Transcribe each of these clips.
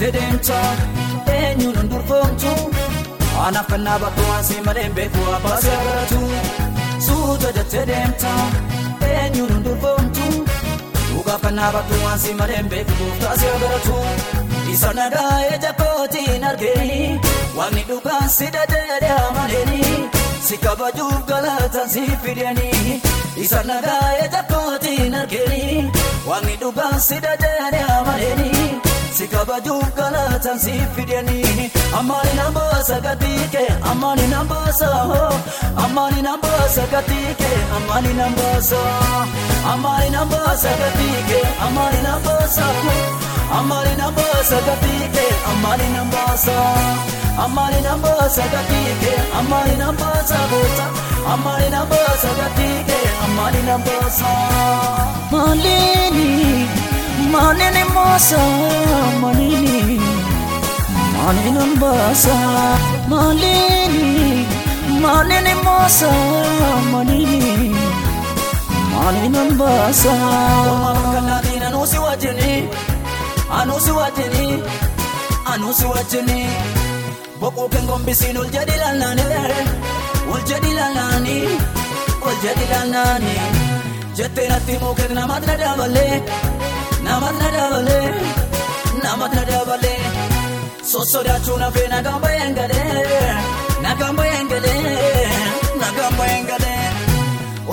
deemtoon eenyuun durkoomtu anaaf kannaa bakka waansi malee beeku abbaasee baratu suuta jettee deemtoon eenyuun durkoomtu dhugaaf kannaa bakka waansi malee beeku gooftaasee baratu isa nagaa eja kootiin argeeni waanni dhugaan si dadhee amaneeni si kabajuuf galaataan si fideeni isa nagaa eja kootiin argeeni waanni dhugaan si dadhee amaneeni. si kabajuun kalaataan si fidanii ammaani nambaasa gatiike ammaani nambaasa ammaani nambaasa gatiike ammaani nambaasa ammaani nambaasa gatiike ammaani nambaasa ammaani nambaasa gatiike ammaani nambaasa ammaani nambaasa gatiike ammaani nambaasa goota ammaani nambaasa gatiike ammaani nambaasa. Manen mosa manini Manen ambasa malini Manen mosa manini Manen ambasa Kalladina nusi wajini Anusi wajini Anusi wajini Boku kengom bisin ul jadi lalani Ul jadi lalani Ul jadi lalani Jettee natti mukeen namatti na daabalee. namarra dabalee namarra dabalee sosoodaachuun hafee nagaan baay'een galee nagaan baay'een galee nagaan baay'een galee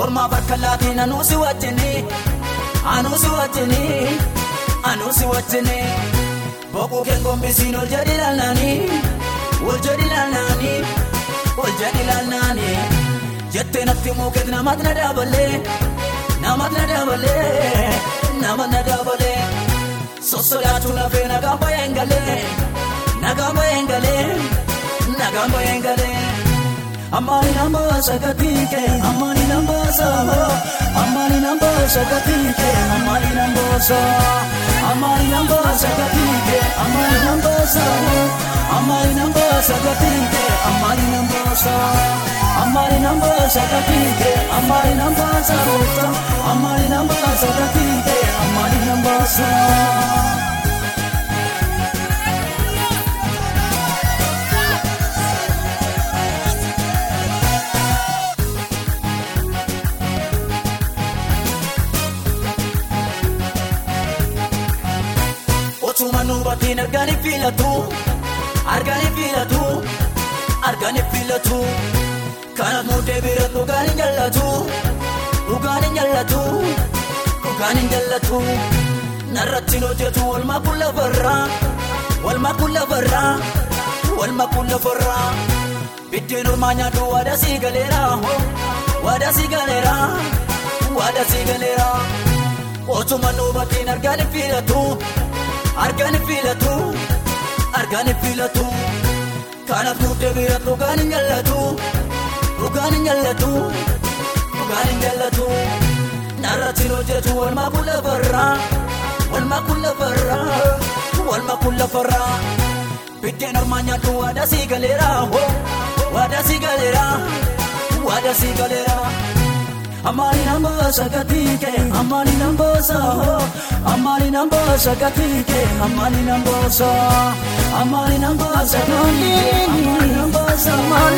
ormaa bakka laatiin anuu si wajjinii na nuusi wajjinii anuu si wajjinii boqoo keekombisiin ol jedhi lallaanii ol jedhi lallaanii ol jedhi lallaanii jettee natti mukeetti namatna dabalee namatna dabalee. Gamba eegalee. Ammaani namba sakatike ammaani namba saba ammaani namba sakatike ammaani namba saba ammaani namba sakatike ammaani namba saba ammaani namba sakatike ammaani namba saba ammaani namba sakatike ammaani namba saba ammaani namba sakatike ammaani ittiin argaan hin fiilatu! argaan hin filatu argaan hin filatu kanaaf mudee bira dhugaan hin jallatu dhugaan hin jallatu dhugaan hin jallatu narratti hojjetu walmaa kun lafarraa walmaa kun lafarraa biddeen ormaa nyaadhu waadaa sii galeera waadaa sii galeera waadaa sii galeera otumaan hubatiin argaan hin fiilatu! fiilatu argan argaan filatu kanaaf nuti bira dhugaan hin jallatu dhugaan hin jallatu dhugaan hin jallatu narratti noo jechuun walmaa kun lafarraa walmaa kun lafarraa walmaa kun lafarraa biddeen ormaa nyaadhu waadaa si galeera waada si galeera waada si galeera. Ammaali namoosa katike ammaali namoosa ammaali namoosa katike ammaali namoosa ammaali namoosa ammaali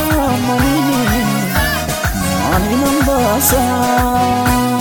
Anam basa